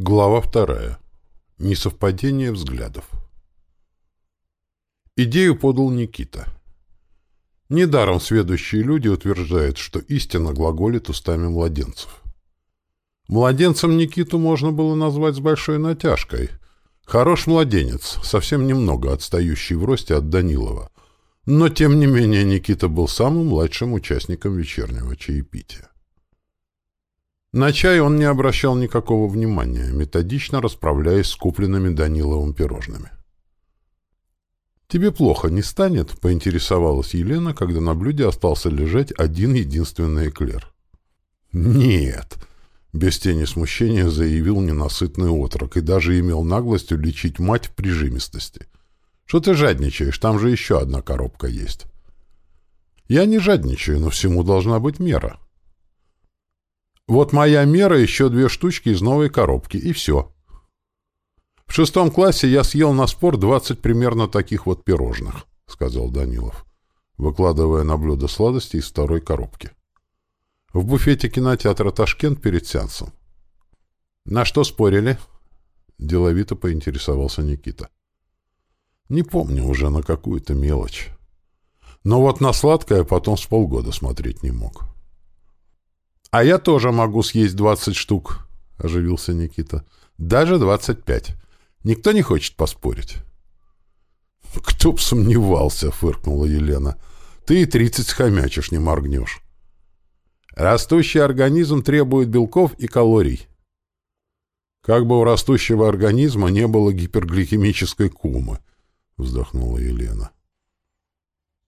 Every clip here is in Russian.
Глава вторая. Несовпадение взглядов. Идею подал Никита. Недаром сведущие люди утверждают, что истина глаголит устами младенцев. Младенцем Никиту можно было назвать с большой натяжкой. Хорош младенец, совсем немного отстающий в росте от Данилова. Но, тем не менее, Никита был самым младшим участником вечернего чаепития. На чай он не обращал никакого внимания, методично расправляясь с купленными Даниловым пирожными. «Тебе плохо не станет?» — поинтересовалась Елена, когда на блюде остался лежать один единственный эклер. «Нет!» — без тени смущения заявил ненасытный отрок и даже имел наглость уличить мать в прижимистости. «Что ты жадничаешь? Там же еще одна коробка есть». «Я не жадничаю, но всему должна быть мера». Вот моя мера еще две штучки из новой коробки, и все. В шестом классе я съел на спор двадцать примерно таких вот пирожных, — сказал Данилов, выкладывая на блюдо сладости из второй коробки. В буфете кинотеатра «Ташкент» перед сеансом. «На что спорили?» — деловито поинтересовался Никита. «Не помню уже на какую-то мелочь. Но вот на сладкое потом с полгода смотреть не мог». «А я тоже могу съесть двадцать штук», — оживился Никита. «Даже двадцать пять. Никто не хочет поспорить». «Кто б сомневался», — фыркнула Елена. «Ты и тридцать хомячишь, не моргнешь». «Растущий организм требует белков и калорий». «Как бы у растущего организма не было гипергликемической кумы», — вздохнула Елена.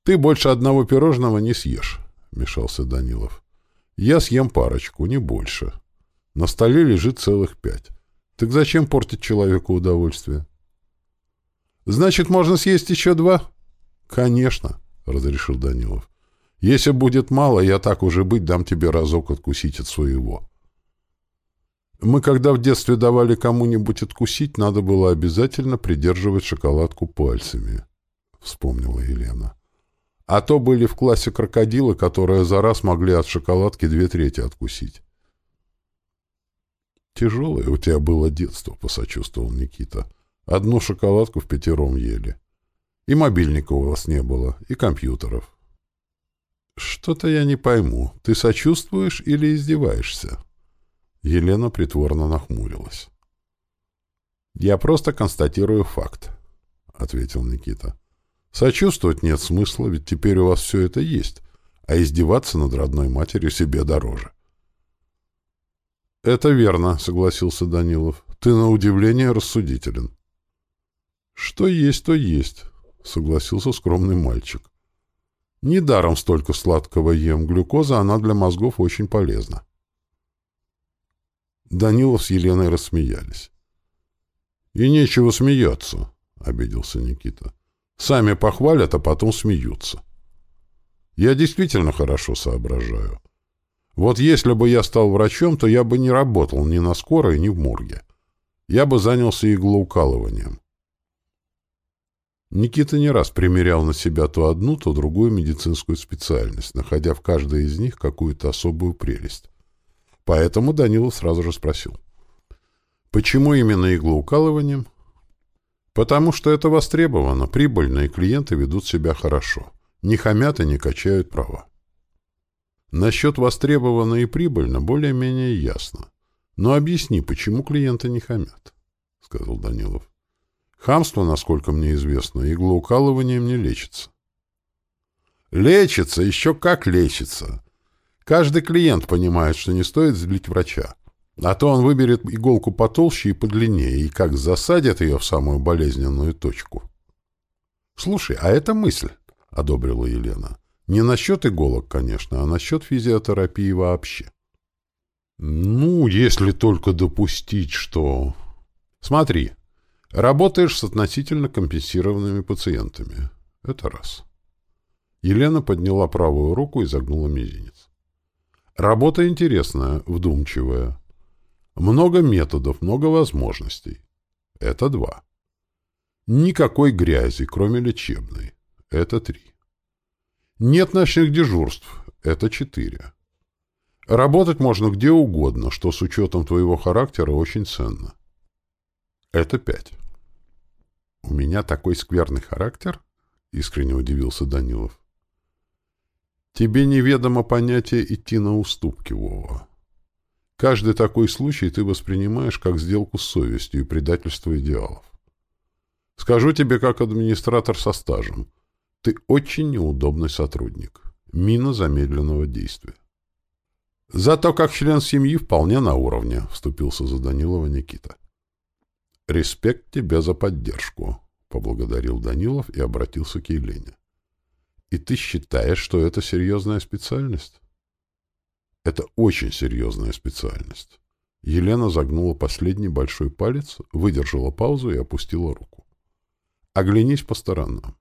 «Ты больше одного пирожного не съешь», — мешался Данилов. Я съем парочку, не больше. На столе лежит целых пять. Так зачем портить человеку удовольствие? Значит, можно съесть еще два? Конечно, разрешил Данилов. Если будет мало, я так уже быть дам тебе разок откусить от своего. Мы, когда в детстве давали кому-нибудь откусить, надо было обязательно придерживать шоколадку пальцами, — вспомнила Елена. А то были в классе крокодилы, которые за раз могли от шоколадки две трети откусить. «Тяжелое у тебя было детство», — посочувствовал Никита. «Одну шоколадку в пятером ели. И мобильника у вас не было, и компьютеров». «Что-то я не пойму. Ты сочувствуешь или издеваешься?» Елена притворно нахмурилась. «Я просто констатирую факт», — ответил Никита. Сочувствовать нет смысла, ведь теперь у вас все это есть, а издеваться над родной матерью себе дороже. — Это верно, — согласился Данилов. — Ты на удивление рассудителен. — Что есть, то есть, — согласился скромный мальчик. — Недаром столько сладкого ем. Глюкоза, она для мозгов очень полезна. Данилов с Еленой рассмеялись. — И нечего смеяться, — обиделся Никита. — Сами похвалят, а потом смеются. Я действительно хорошо соображаю. Вот если бы я стал врачом, то я бы не работал ни на скорой, ни в морге. Я бы занялся иглоукалыванием. Никита не раз примерял на себя то одну, то другую медицинскую специальность, находя в каждой из них какую-то особую прелесть. Поэтому Данилов сразу же спросил. Почему именно иглоукалыванием? Потому что это востребовано, прибыльно, и клиенты ведут себя хорошо. Не хамят и не качают права. Насчет востребовано и прибыльно более-менее ясно. Но объясни, почему клиенты не хамят, — сказал Данилов. Хамство, насколько мне известно, иглоукалыванием не лечится. Лечится, еще как лечится. Каждый клиент понимает, что не стоит злить врача. А то он выберет иголку потолще и подлиннее, и как засадит ее в самую болезненную точку. — Слушай, а это мысль, — одобрила Елена. — Не насчет иголок, конечно, а насчет физиотерапии вообще. — Ну, если только допустить, что... Смотри, работаешь с относительно компенсированными пациентами. Это раз. Елена подняла правую руку и загнула мизинец. Работа интересная, вдумчивая. Много методов, много возможностей. Это два. Никакой грязи, кроме лечебной. Это три. Нет ночных дежурств. Это четыре. Работать можно где угодно, что с учетом твоего характера очень ценно. Это пять. У меня такой скверный характер? Искренне удивился Данилов. Тебе неведомо понятие идти на уступки, Вова. Каждый такой случай ты воспринимаешь как сделку с совестью и предательство идеалов. Скажу тебе как администратор со стажем. Ты очень неудобный сотрудник. Мина замедленного действия. Зато как член семьи вполне на уровне, вступился за Данилова Никита. Респект тебе за поддержку, поблагодарил Данилов и обратился к Елене. И ты считаешь, что это серьезная специальность? Это очень серьезная специальность. Елена загнула последний большой палец, выдержала паузу и опустила руку. Оглянись по сторонам.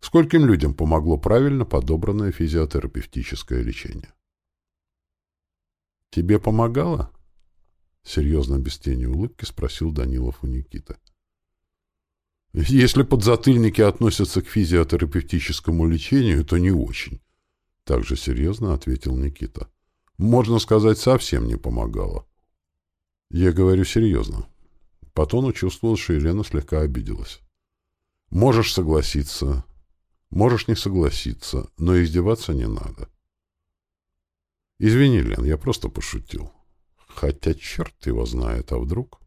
Скольким людям помогло правильно подобранное физиотерапевтическое лечение? Тебе помогало? Серьезно, без тени улыбки, спросил Данилов у Никиты. Если подзатыльники относятся к физиотерапевтическому лечению, то не очень. Также серьезно ответил Никита. Можно сказать, совсем не помогало. Я говорю серьезно. По тону чувствовал, что Елена слегка обиделась. Можешь согласиться, можешь не согласиться, но издеваться не надо. Извини, Лен, я просто пошутил. Хотя черт его знает, а вдруг...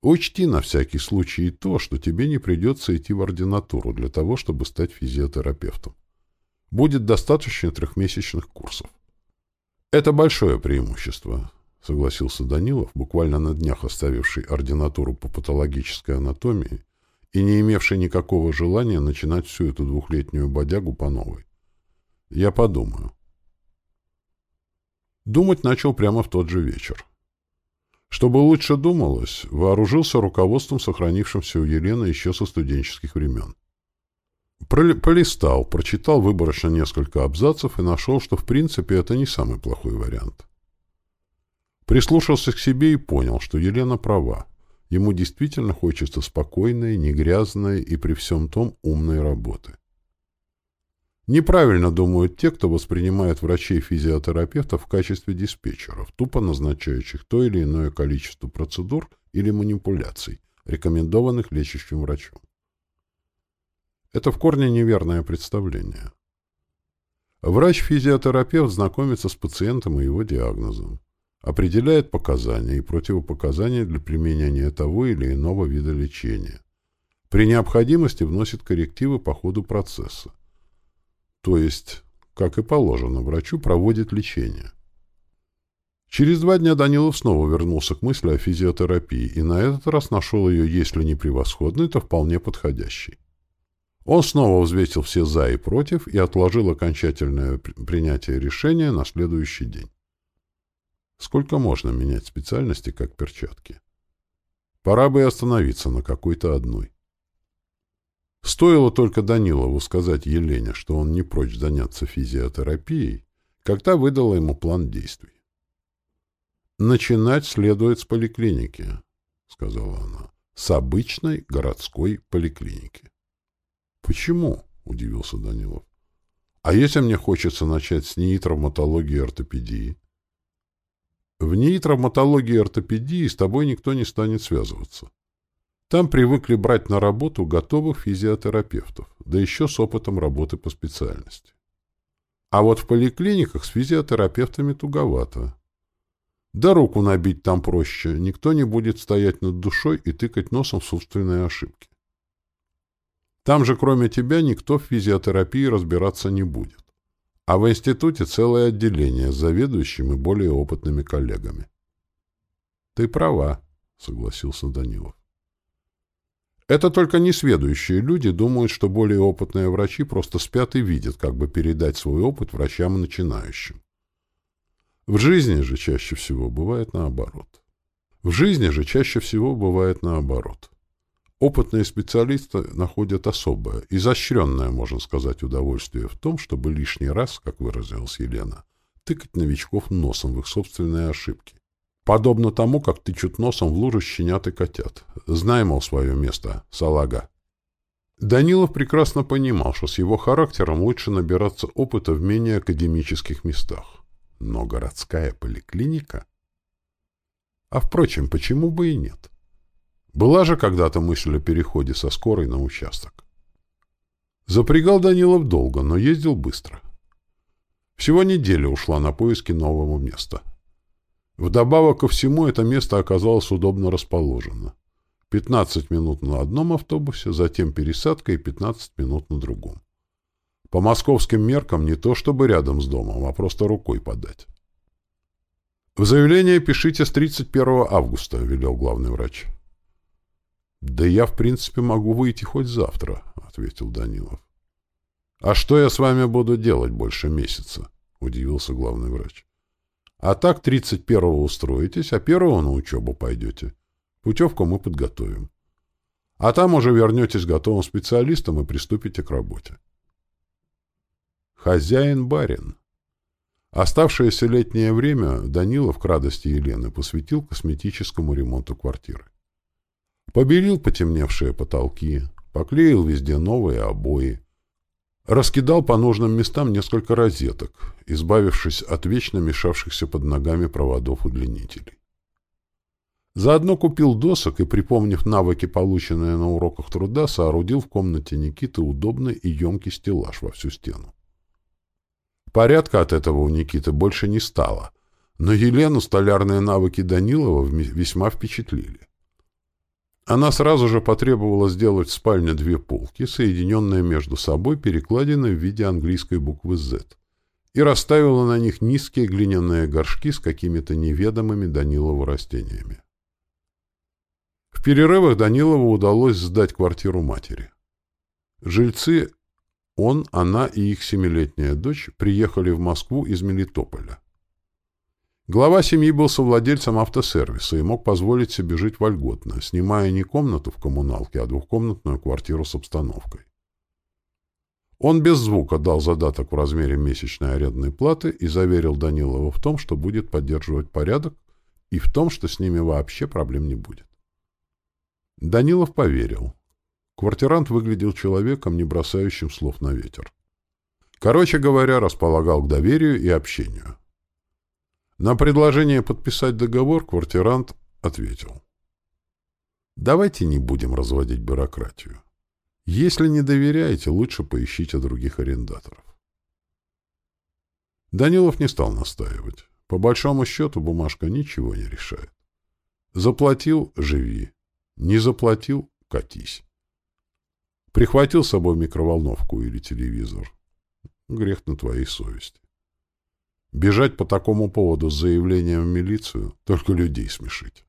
Учти на всякий случай и то, что тебе не придется идти в ординатуру для того, чтобы стать физиотерапевтом. Будет достаточно трехмесячных курсов. Это большое преимущество, согласился Данилов, буквально на днях оставивший ординатуру по патологической анатомии и не имевший никакого желания начинать всю эту двухлетнюю бодягу по новой. Я подумаю. Думать начал прямо в тот же вечер. Чтобы лучше думалось, вооружился руководством, сохранившимся у Елены еще со студенческих времен. Полистал, прочитал выборочно несколько абзацев и нашел, что в принципе это не самый плохой вариант. Прислушался к себе и понял, что Елена права. Ему действительно хочется спокойной, не грязной и при всем том умной работы. Неправильно думают те, кто воспринимает врачей-физиотерапевтов в качестве диспетчеров, тупо назначающих то или иное количество процедур или манипуляций, рекомендованных лечащим врачом. Это в корне неверное представление. Врач-физиотерапевт знакомится с пациентом и его диагнозом, определяет показания и противопоказания для применения того или иного вида лечения. При необходимости вносит коррективы по ходу процесса то есть, как и положено, врачу проводит лечение. Через два дня Данилов снова вернулся к мысли о физиотерапии и на этот раз нашел ее, если не превосходной, то вполне подходящей. Он снова взвесил все «за» и «против» и отложил окончательное принятие решения на следующий день. Сколько можно менять специальности, как перчатки? Пора бы остановиться на какой-то одной. Стоило только Данилову сказать Елене, что он не прочь заняться физиотерапией, когда выдала ему план действий. «Начинать следует с поликлиники», — сказала она, — «с обычной городской поликлиники». «Почему?» — удивился Данилов. «А если мне хочется начать с НИИ травматологии и ортопедии?» «В НИИ травматологии и ортопедии с тобой никто не станет связываться. Там привыкли брать на работу готовых физиотерапевтов, да еще с опытом работы по специальности. А вот в поликлиниках с физиотерапевтами туговато. Да руку набить там проще, никто не будет стоять над душой и тыкать носом в собственные ошибки. Там же кроме тебя никто в физиотерапии разбираться не будет. А в институте целое отделение с заведующими и более опытными коллегами. — Ты права, — согласился Данилов. Это только несведущие люди думают, что более опытные врачи просто спят и видят, как бы передать свой опыт врачам начинающим. В жизни же чаще всего бывает наоборот. В жизни же чаще всего бывает наоборот. Опытные специалисты находят особое, изощренное, можно сказать, удовольствие в том, чтобы лишний раз, как выразилась Елена, тыкать новичков носом в их собственные ошибки Подобно тому, как тычут носом в лужу щенят и котят. Знай, мол, свое место, салага. Данилов прекрасно понимал, что с его характером лучше набираться опыта в менее академических местах. Но городская поликлиника... А, впрочем, почему бы и нет? Была же когда-то мысль о переходе со скорой на участок. Запрягал Данилов долго, но ездил быстро. Всего неделя ушла на поиски нового места. Вдобавок ко всему, это место оказалось удобно расположено. 15 минут на одном автобусе, затем пересадка и 15 минут на другом. По московским меркам не то чтобы рядом с домом, а просто рукой подать. «В заявление пишите с 31 августа», — велел главный врач. «Да я, в принципе, могу выйти хоть завтра», — ответил Данилов. «А что я с вами буду делать больше месяца?» — удивился главный врач. «А так 31-го устроитесь, а первого на учебу пойдете. Путевку мы подготовим. А там уже вернетесь готовым специалистом и приступите к работе». Хозяин-барин. Оставшееся летнее время Данилов к радости Елены посвятил косметическому ремонту квартиры. Побелил потемневшие потолки, поклеил везде новые обои, раскидал по нужным местам несколько розеток, избавившись от вечно мешавшихся под ногами проводов-удлинителей. Заодно купил досок и, припомнив навыки, полученные на уроках труда, соорудил в комнате Никиты удобный и емкий стеллаж во всю стену. Порядка от этого у Никиты больше не стало, но Елену столярные навыки Данилова весьма впечатлили. Она сразу же потребовала сделать в спальне две полки, соединенные между собой перекладиной в виде английской буквы «Z», и расставила на них низкие глиняные горшки с какими-то неведомыми Данилову растениями. В перерывах Данилову удалось сдать квартиру матери. Жильцы он, она и их семилетняя дочь приехали в Москву из Мелитополя. Глава семьи был совладельцем автосервиса и мог позволить себе жить вольготно, снимая не комнату в коммуналке, а двухкомнатную квартиру с обстановкой. Он без звука дал задаток в размере месячной арендной платы и заверил Данилова в том, что будет поддерживать порядок, и в том, что с ними вообще проблем не будет. Данилов поверил. Квартирант выглядел человеком, не бросающим слов на ветер. Короче говоря, располагал к доверию и общению. На предложение подписать договор квартирант ответил. Давайте не будем разводить бюрократию. Если не доверяете, лучше поищите других арендаторов. Данилов не стал настаивать. По большому счету бумажка ничего не решает. Заплатил — живи. Не заплатил — катись. Прихватил с собой микроволновку или телевизор. Грех на твоей совести. Бежать по такому поводу с заявлением в милицию — только людей смешить.